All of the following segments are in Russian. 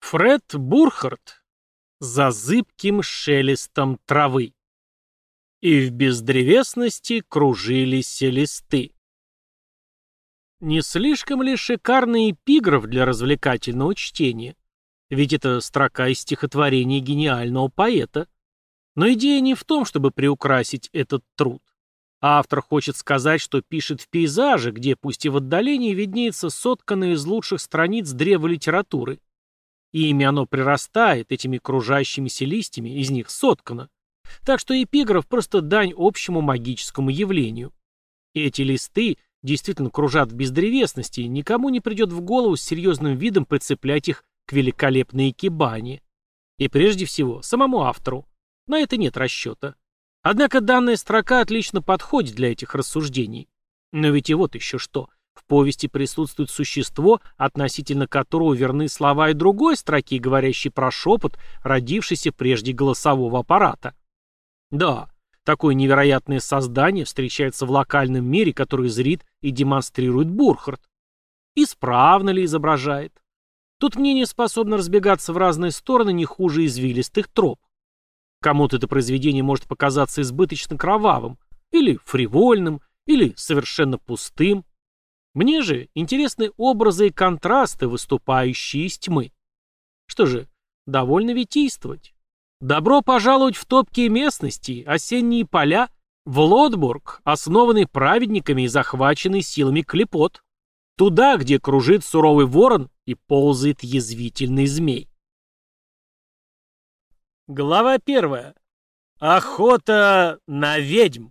Фред Бурхард за зыбким шелестом травы. И в бездревесности кружились листы. Не слишком ли шикарный эпиграф для развлекательного чтения? Ведь это строка из стихотворения гениального поэта. Но идея не в том, чтобы приукрасить этот труд. Автор хочет сказать, что пишет в пейзаже, где, пусть и в отдалении, виднеется сотканное из лучших страниц древа литературы. И ими оно прирастает, этими кружащимися листьями, из них соткано. Так что эпиграф просто дань общему магическому явлению. И эти листы действительно кружат в бездревесности, и никому не придет в голову с серьезным видом прицеплять их к великолепной кибане. И прежде всего, самому автору. На это нет расчета. Однако данная строка отлично подходит для этих рассуждений. Но ведь и вот еще что. В повести присутствует существо, относительно которого верны слова и другой строки, говорящие про шепот, родившийся прежде голосового аппарата. Да, такое невероятное создание встречается в локальном мире, который зрит и демонстрирует Бурхард. Исправно ли изображает? Тут мнение способно разбегаться в разные стороны не хуже извилистых троп. Кому-то это произведение может показаться избыточно кровавым, или фривольным, или совершенно пустым. Мне же интересны образы и контрасты, выступающие из тьмы. Что же, довольно витийствовать. Добро пожаловать в топкие местности, осенние поля, в Лотбург, основанный праведниками и захваченный силами клепот. Туда, где кружит суровый ворон и ползает язвительный змей. Глава первая. Охота на ведьм.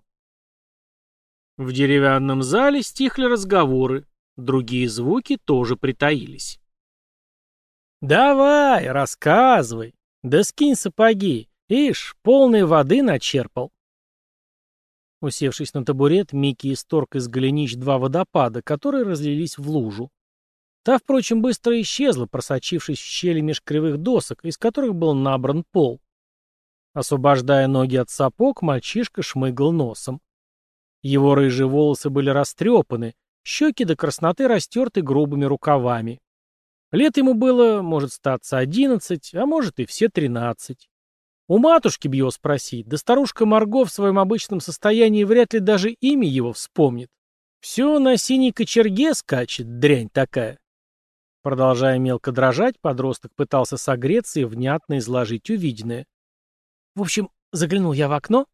В деревянном зале стихли разговоры, другие звуки тоже притаились. «Давай, рассказывай, да скинь сапоги, ишь, полной воды начерпал». Усевшись на табурет, Микки исторг из голенищ два водопада, которые разлились в лужу. Та, впрочем, быстро исчезла, просочившись в щели меж кривых досок, из которых был набран пол. Освобождая ноги от сапог, мальчишка шмыгал носом. Его рыжие волосы были растрепаны, щеки до красноты растерты грубыми рукавами. Лет ему было, может, статься одиннадцать, а может и все тринадцать. У матушки бьё спросить, да старушка Марго в своем обычном состоянии вряд ли даже имя его вспомнит. Все на синей кочерге скачет, дрянь такая. Продолжая мелко дрожать, подросток пытался согреться и внятно изложить увиденное. В общем, заглянул я в окно.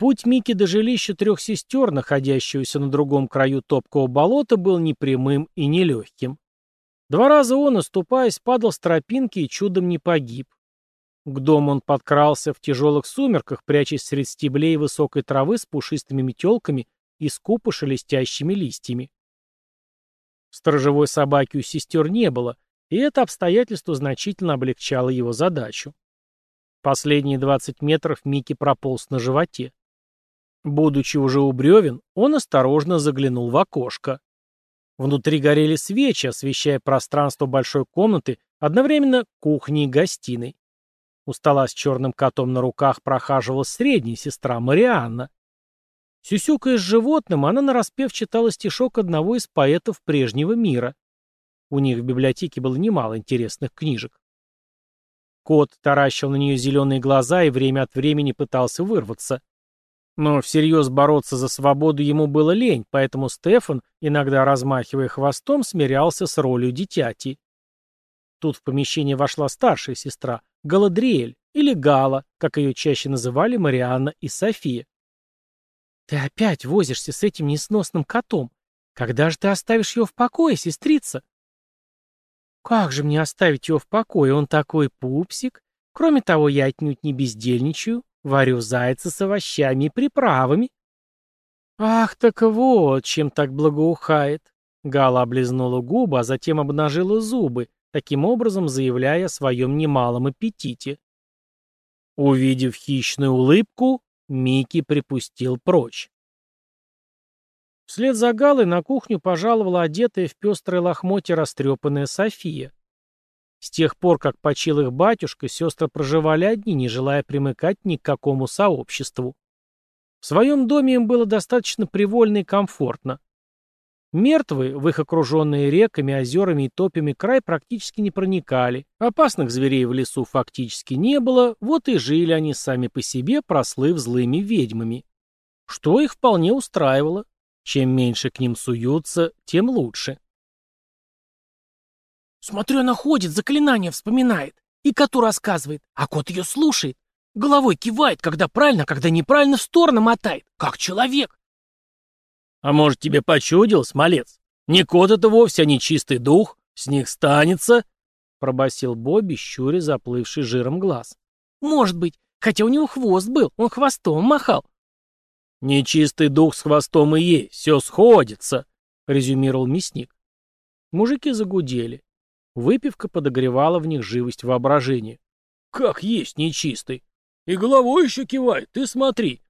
Путь Мики до жилища трех сестер, находящегося на другом краю топкого болота, был непрямым и нелегким. Два раза он, оступаясь, падал с тропинки и чудом не погиб. К дому он подкрался в тяжелых сумерках, прячась среди стеблей высокой травы с пушистыми метелками и скупо шелестящими листьями. Сторожевой собаки у сестер не было, и это обстоятельство значительно облегчало его задачу. Последние 20 метров Микки прополз на животе. Будучи уже у бревен, он осторожно заглянул в окошко. Внутри горели свечи, освещая пространство большой комнаты, одновременно кухни и гостиной. У стола с черным котом на руках прохаживала средняя сестра Марианна. Сюсюкая с животным, она нараспев читала стишок одного из поэтов прежнего мира. У них в библиотеке было немало интересных книжек. Кот таращил на нее зеленые глаза и время от времени пытался вырваться. Но всерьез бороться за свободу ему было лень, поэтому Стефан, иногда размахивая хвостом, смирялся с ролью дитяти. Тут в помещение вошла старшая сестра, Галадриэль, или Гала, как ее чаще называли Марианна и София. «Ты опять возишься с этим несносным котом. Когда же ты оставишь его в покое, сестрица?» Как же мне оставить его в покое? Он такой пупсик. Кроме того, я отнюдь не бездельничаю. Варю зайца с овощами и приправами. Ах, так вот, чем так благоухает. Гала облизнула губы, а затем обнажила зубы, таким образом заявляя о своем немалом аппетите. Увидев хищную улыбку, Микки припустил прочь. Вслед за Галой на кухню пожаловала одетая в пестрое лохмотье растрепанная София. С тех пор, как почил их батюшка, сестры проживали одни, не желая примыкать ни к какому сообществу. В своем доме им было достаточно привольно и комфортно. Мертвые, в их окруженные реками, озерами и топями край практически не проникали, опасных зверей в лесу фактически не было, вот и жили они сами по себе, прослыв злыми ведьмами. Что их вполне устраивало. Чем меньше к ним суются, тем лучше. «Смотрю, она ходит, заклинание вспоминает. И коту рассказывает, а кот ее слушает. Головой кивает, когда правильно, когда неправильно в сторону мотает. Как человек. А может, тебе почудилось, малец? Не кот это вовсе, а не чистый дух. С них станется, — пробасил Бобби, щуря заплывший жиром глаз. Может быть, хотя у него хвост был, он хвостом махал. Нечистый дух с хвостом и есть, все сходится, — резюмировал мясник. Мужики загудели. Выпивка подогревала в них живость воображения. Как есть нечистый. И головой еще кивает, ты смотри.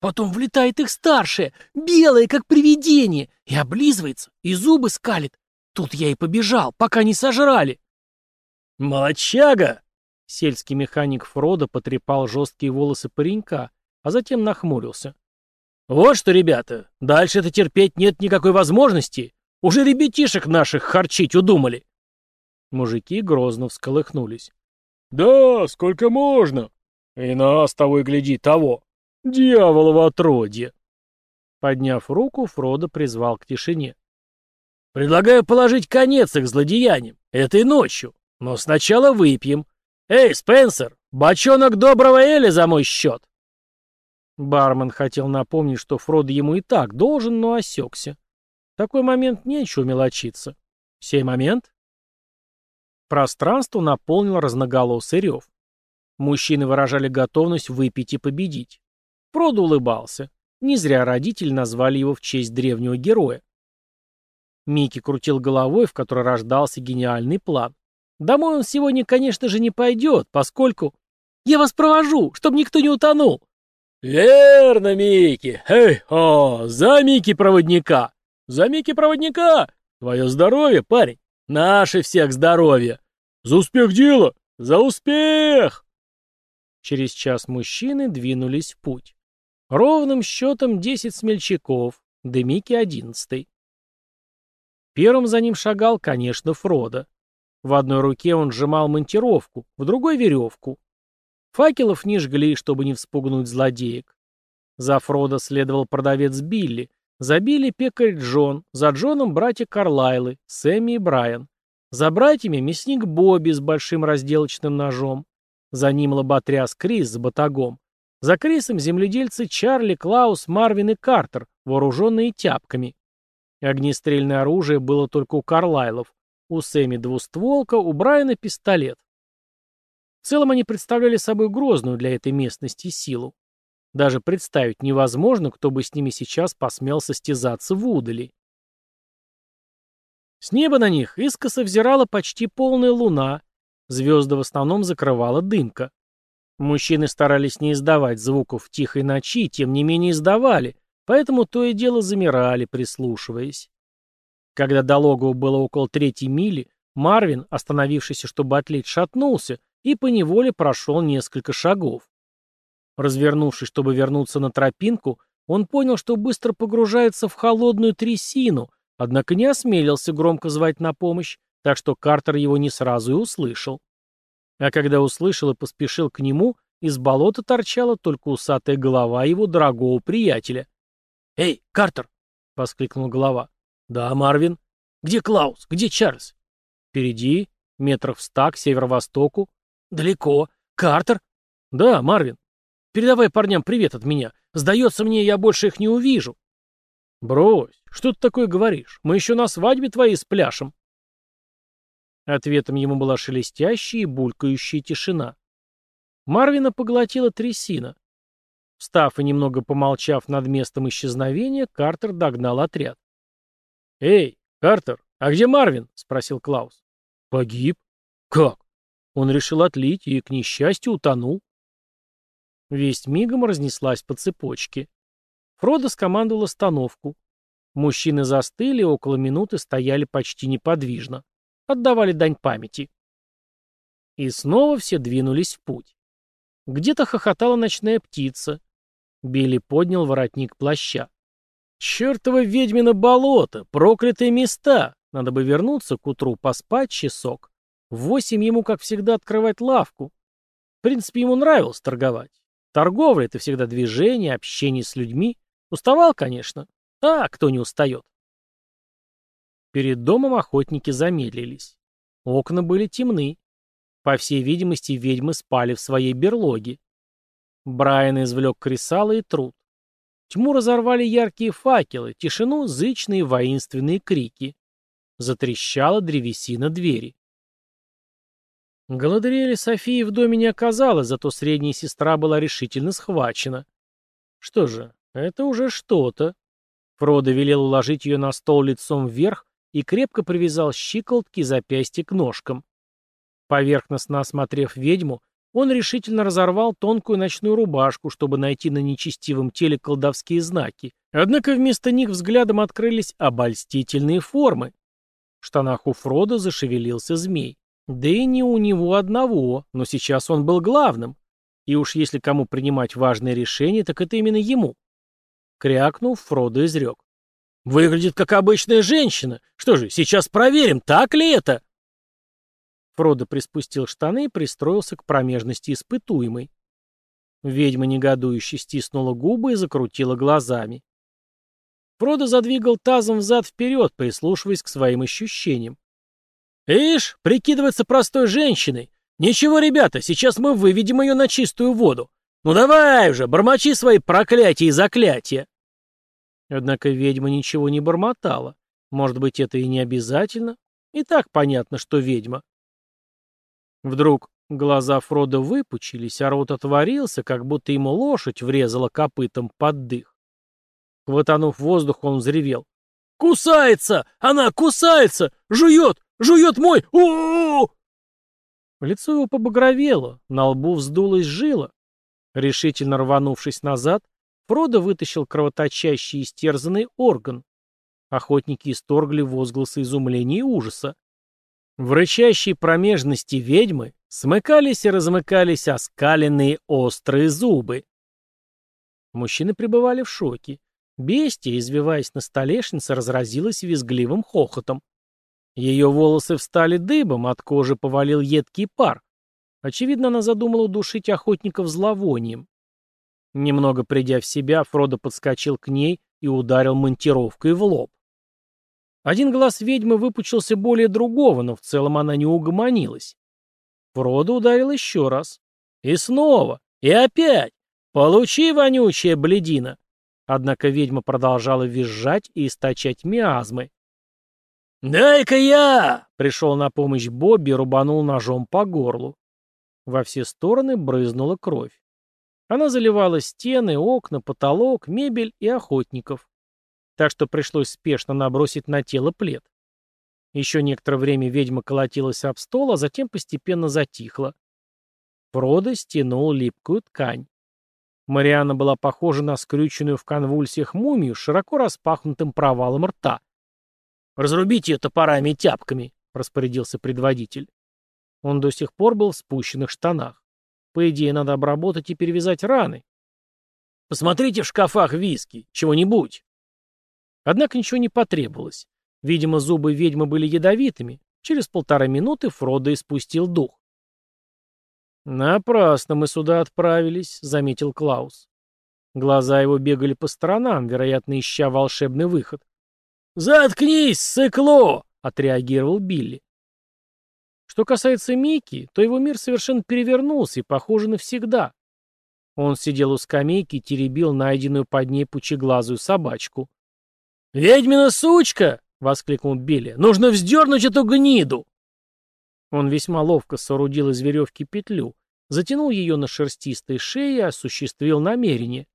Потом влетает их старшая, белая, как привидение, и облизывается, и зубы скалит. Тут я и побежал, пока не сожрали. Молодчага! Сельский механик Фродо потрепал жесткие волосы паренька, а затем нахмурился. Вот что, ребята, дальше это терпеть нет никакой возможности. Уже ребятишек наших харчить удумали. Мужики грозно всколыхнулись. «Да, сколько можно? И нас того и гляди, того. Дьяволово отродье!» Подняв руку, Фродо призвал к тишине. «Предлагаю положить конец их злодеяниям этой ночью, но сначала выпьем. Эй, Спенсер, бочонок доброго Эля за мой счет!» Бармен хотел напомнить, что Фродо ему и так должен, но осекся. В такой момент нечего мелочиться. Сей момент Пространство наполнил разноголосый рев. Мужчины выражали готовность выпить и победить. Фродо улыбался. Не зря родители назвали его в честь древнего героя. Микки крутил головой, в которой рождался гениальный план. Домой он сегодня, конечно же, не пойдет, поскольку... «Я вас провожу, чтобы никто не утонул!» «Верно, Микки! Эй, о, за Микки-проводника! За Микки-проводника! Твое здоровье, парень! Наше всех здоровье! «За успех дела! За успех!» Через час мужчины двинулись в путь. Ровным счетом десять смельчаков, Демики одиннадцатый. Первым за ним шагал, конечно, Фродо. В одной руке он сжимал монтировку, в другой — веревку. Факелов не жгли, чтобы не вспугнуть злодеек. За Фродо следовал продавец Билли, за Билли пекарь Джон, за Джоном братья Карлайлы, Сэмми и Брайан. За братьями мясник Бобби с большим разделочным ножом. За ним лоботряс Крис с батагом. За Крисом земледельцы Чарли, Клаус, Марвин и Картер, вооруженные тяпками. Огнестрельное оружие было только у Карлайлов. У Сэмми двустволка, у Брайана пистолет. В целом они представляли собой грозную для этой местности силу. Даже представить невозможно, кто бы с ними сейчас посмел состязаться в удали. С неба на них искоса взирала почти полная луна, звезды в основном закрывала дымка. Мужчины старались не издавать звуков в тихой ночи, тем не менее издавали, поэтому то и дело замирали, прислушиваясь. Когда до логова было около третьей мили, Марвин, остановившийся, чтобы отлить, шатнулся и поневоле прошел несколько шагов. Развернувшись, чтобы вернуться на тропинку, он понял, что быстро погружается в холодную трясину, Однако не осмелился громко звать на помощь, так что Картер его не сразу и услышал. А когда услышал и поспешил к нему, из болота торчала только усатая голова его дорогого приятеля. «Эй, Картер!» — воскликнул голова. «Да, Марвин. Где Клаус? Где Чарльз?» «Впереди, метров ста к северо-востоку». «Далеко. Картер?» «Да, Марвин. Передавай парням привет от меня. Сдается мне, я больше их не увижу». «Брось, что ты такое говоришь? Мы еще на свадьбе твоей спляшем». Ответом ему была шелестящая и булькающая тишина. Марвина поглотила трясина. Встав и немного помолчав над местом исчезновения, Картер догнал отряд. «Эй, Картер, а где Марвин?» — спросил Клаус. «Погиб». «Как?» Он решил отлить и, к несчастью, утонул. Весть мигом разнеслась по цепочке. Фродо скомандовал остановку. Мужчины застыли около минуты стояли почти неподвижно. Отдавали дань памяти. И снова все двинулись в путь. Где-то хохотала ночная птица. Билли поднял воротник плаща. Чертово ведьмино болото, проклятые места. Надо бы вернуться к утру, поспать часок. В восемь ему, как всегда, открывать лавку. В принципе, ему нравилось торговать. Торговля — это всегда движение, общение с людьми. Уставал, конечно. А кто не устает? Перед домом охотники замедлились. Окна были темны. По всей видимости, ведьмы спали в своей берлоге. Брайан извлек кресало и труд. Тьму разорвали яркие факелы, тишину — зычные воинственные крики. Затрещала древесина двери. Галадриэля Софии в доме не оказалось, зато средняя сестра была решительно схвачена. Что же, это уже что-то. Фродо велел уложить ее на стол лицом вверх и крепко привязал щиколотки запястья к ножкам. Поверхностно осмотрев ведьму, он решительно разорвал тонкую ночную рубашку, чтобы найти на нечестивом теле колдовские знаки, однако вместо них взглядом открылись обольстительные формы. В штанах у Фрода зашевелился змей. Да и не у него одного, но сейчас он был главным. И уж если кому принимать важные решения, так это именно ему. Крякнув, Фродо изрек. «Выглядит как обычная женщина. Что же, сейчас проверим, так ли это?» Фродо приспустил штаны и пристроился к промежности испытуемой. Ведьма негодующе стиснула губы и закрутила глазами. Фродо задвигал тазом взад-вперед, прислушиваясь к своим ощущениям. «Ишь, прикидывается простой женщиной. Ничего, ребята, сейчас мы выведем ее на чистую воду. Ну давай уже, бормочи свои проклятия и заклятия!» Однако ведьма ничего не бормотала. Может быть, это и не обязательно? И так понятно, что ведьма. Вдруг глаза Фрода выпучились, а рот отворился, как будто ему лошадь врезала копытом под дых. Хватанув воздух, он взревел. «Кусается! Она кусается! Жует! Жует мой! у у, -у Лицо его побагровело, на лбу вздулась жила. Решительно рванувшись назад, Фродо вытащил кровоточащий истерзанный орган. Охотники исторгли возгласы изумления и ужаса. В рычащей промежности ведьмы смыкались и размыкались оскаленные острые зубы. Мужчины пребывали в шоке. Бестия, извиваясь на столешнице, разразилась визгливым хохотом. Ее волосы встали дыбом, от кожи повалил едкий пар. Очевидно, она задумала удушить охотников зловонием. Немного придя в себя, Фродо подскочил к ней и ударил монтировкой в лоб. Один глаз ведьмы выпучился более другого, но в целом она не угомонилась. Фродо ударил еще раз. И снова. И опять. Получи, вонючая бледина. Однако ведьма продолжала визжать и источать миазмы. «Дай-ка я!» — пришел на помощь Бобби и рубанул ножом по горлу. Во все стороны брызнула кровь. Она заливала стены, окна, потолок, мебель и охотников так что пришлось спешно набросить на тело плед. Еще некоторое время ведьма колотилась об стол, а затем постепенно затихла. Фродо стянул липкую ткань. Мариана была похожа на скрюченную в конвульсиях мумию с широко распахнутым провалом рта. «Разрубите ее топорами и тяпками», — распорядился предводитель. Он до сих пор был в спущенных штанах. По идее, надо обработать и перевязать раны. «Посмотрите в шкафах виски, чего-нибудь», Однако ничего не потребовалось. Видимо, зубы ведьмы были ядовитыми. Через полтора минуты Фродо испустил дух. «Напрасно мы сюда отправились», — заметил Клаус. Глаза его бегали по сторонам, вероятно, ища волшебный выход. «Заткнись, сыкло!» — отреагировал Билли. Что касается Микки, то его мир совершенно перевернулся и, похоже, навсегда. Он сидел у скамейки и теребил найденную под ней пучеглазую собачку. «Ведьмина сучка!» — воскликнул Билли. «Нужно вздернуть эту гниду!» Он весьма ловко соорудил из веревки петлю, затянул ее на шерстистой шее и осуществил намерение.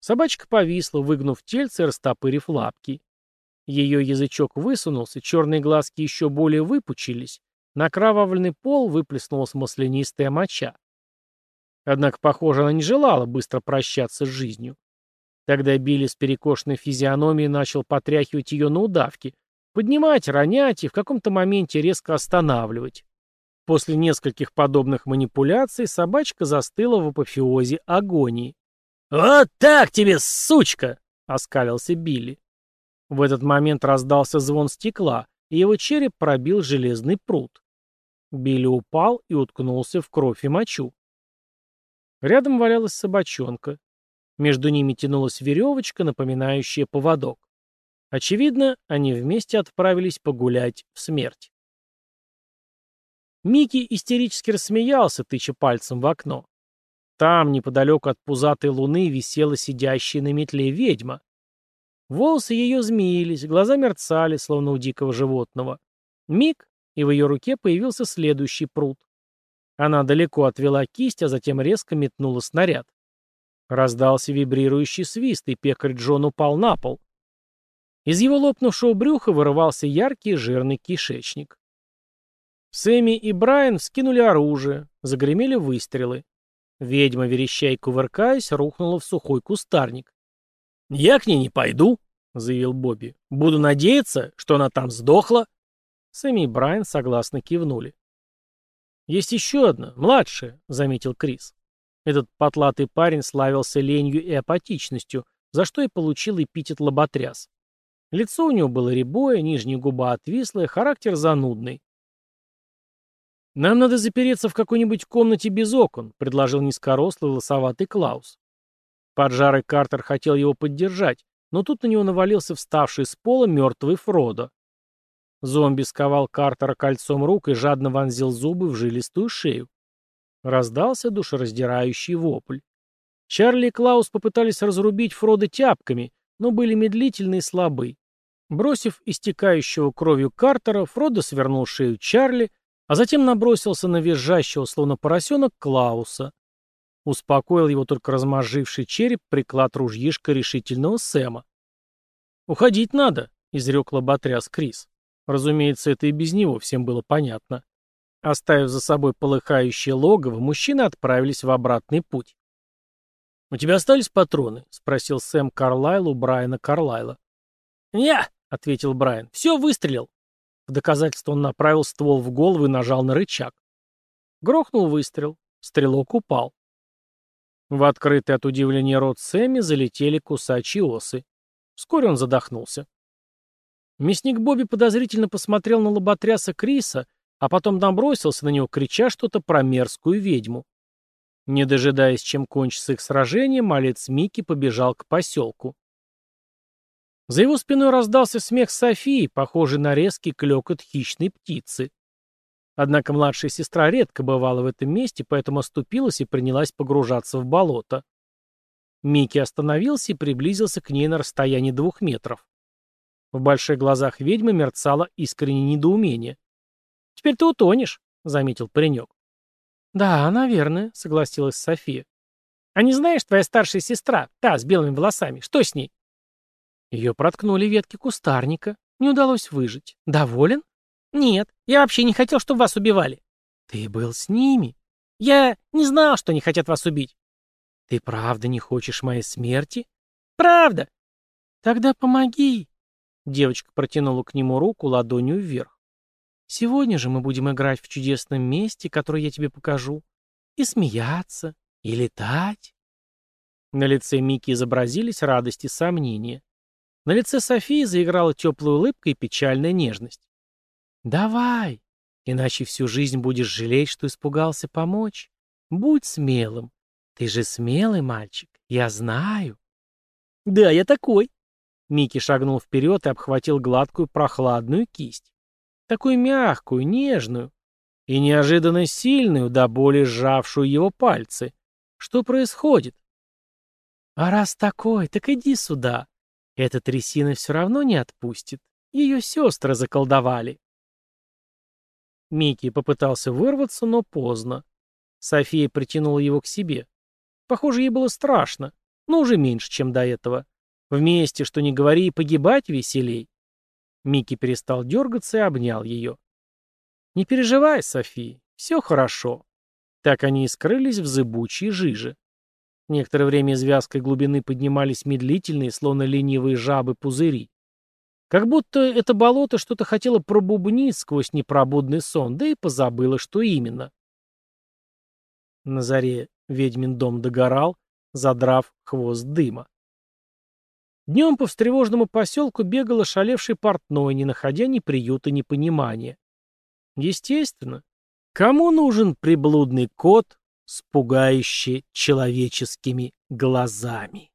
Собачка повисла, выгнув тельце и растопырив лапки. Ее язычок высунулся, черные глазки еще более выпучились, на кровавленный пол выплеснулась маслянистая моча. Однако, похоже, она не желала быстро прощаться с жизнью. Тогда Билли с перекошенной физиономией начал потряхивать ее на удавке, поднимать, ронять и в каком-то моменте резко останавливать. После нескольких подобных манипуляций собачка застыла в апофеозе агонии. «Вот так тебе, сучка!» — оскалился Билли. В этот момент раздался звон стекла, и его череп пробил железный пруд. Билли упал и уткнулся в кровь и мочу. Рядом валялась собачонка. Между ними тянулась веревочка, напоминающая поводок. Очевидно, они вместе отправились погулять в смерть. Микки истерически рассмеялся, тыча пальцем в окно. Там, неподалеку от пузатой луны, висела сидящая на метле ведьма. Волосы ее змеились, глаза мерцали, словно у дикого животного. Миг, и в ее руке появился следующий пруд. Она далеко отвела кисть, а затем резко метнула снаряд. Раздался вибрирующий свист, и пекарь Джон упал на пол. Из его лопнувшего брюха вырывался яркий жирный кишечник. Сэмми и Брайан вскинули оружие, загремели выстрелы. Ведьма, вереща и кувыркаясь, рухнула в сухой кустарник. «Я к ней не пойду», — заявил Бобби. «Буду надеяться, что она там сдохла». Сэмми и Брайан согласно кивнули. «Есть еще одна, младшая», — заметил Крис. Этот потлатый парень славился ленью и апатичностью, за что и получил эпитет лоботряс. Лицо у него было рябое, нижняя губа отвислая, характер занудный. «Нам надо запереться в какой-нибудь комнате без окон», — предложил низкорослый лосоватый Клаус. Поджарый Картер хотел его поддержать, но тут на него навалился вставший с пола мертвый Фродо. Зомби сковал Картера кольцом рук и жадно вонзил зубы в жилистую шею. Раздался душераздирающий вопль. Чарли и Клаус попытались разрубить Фрода тяпками, но были медлительны и слабы. Бросив истекающего кровью Картера, Фродо свернул шею Чарли, а затем набросился на визжащего, словно поросенок, Клауса. Успокоил его только размозживший череп приклад ружьишка решительного Сэма. «Уходить надо», — изрек лоботряс Крис. Разумеется, это и без него всем было понятно. Оставив за собой полыхающее логово, мужчины отправились в обратный путь. «У тебя остались патроны?» — спросил Сэм Карлайл у Брайана Карлайла. «Не», — ответил Брайан, — «все выстрелил». В доказательство он направил ствол в голову и нажал на рычаг. Грохнул выстрел. Стрелок упал. В открытый от удивления рот Сэмми залетели кусачие осы. Вскоре он задохнулся. Мясник Бобби подозрительно посмотрел на лоботряса Криса, а потом набросился на него, крича что-то про мерзкую ведьму. Не дожидаясь, чем кончится их сражение, малец Микки побежал к поселку. За его спиной раздался смех Софии, похожий на резкий клекот хищной птицы. Однако младшая сестра редко бывала в этом месте, поэтому оступилась и принялась погружаться в болото. Микки остановился и приблизился к ней на расстоянии двух метров. В больших глазах ведьмы мерцало искреннее недоумение. «Теперь ты утонешь», — заметил паренек. «Да, наверное», — согласилась София. «А не знаешь, твоя старшая сестра, та с белыми волосами, что с ней?» Ее проткнули ветки кустарника. Не удалось выжить. Доволен? Нет, я вообще не хотел, чтобы вас убивали. Ты был с ними. Я не знал, что они хотят вас убить. Ты правда не хочешь моей смерти? Правда. Тогда помоги. Девочка протянула к нему руку ладонью вверх. Сегодня же мы будем играть в чудесном месте, которое я тебе покажу. И смеяться, и летать. На лице Мики изобразились радость и сомнения. На лице Софии заиграла теплая улыбка и печальная нежность. «Давай, иначе всю жизнь будешь жалеть, что испугался помочь. Будь смелым. Ты же смелый мальчик, я знаю». «Да, я такой». Микки шагнул вперед и обхватил гладкую прохладную кисть. Такую мягкую, нежную и неожиданно сильную, до боли сжавшую его пальцы. Что происходит? «А раз такой, так иди сюда», эта трясина все равно не отпустит. Ее сестры заколдовали. Микки попытался вырваться, но поздно. София притянула его к себе. Похоже, ей было страшно, но уже меньше, чем до этого. Вместе, что не говори, и погибать веселей. Микки перестал дергаться и обнял ее. «Не переживай, София, все хорошо». Так они и скрылись в зыбучей жиже. Некоторое время из вязкой глубины поднимались медлительные, словно ленивые жабы, пузыри. Как будто это болото что-то хотело пробубнить сквозь непробудный сон, да и позабыло, что именно. На заре ведьмин дом догорал, задрав хвост дыма. Днем по встревоженному поселку бегал ошалевший портной, не находя ни приюта, ни понимания. Естественно, кому нужен приблудный кот с пугающе человеческими глазами?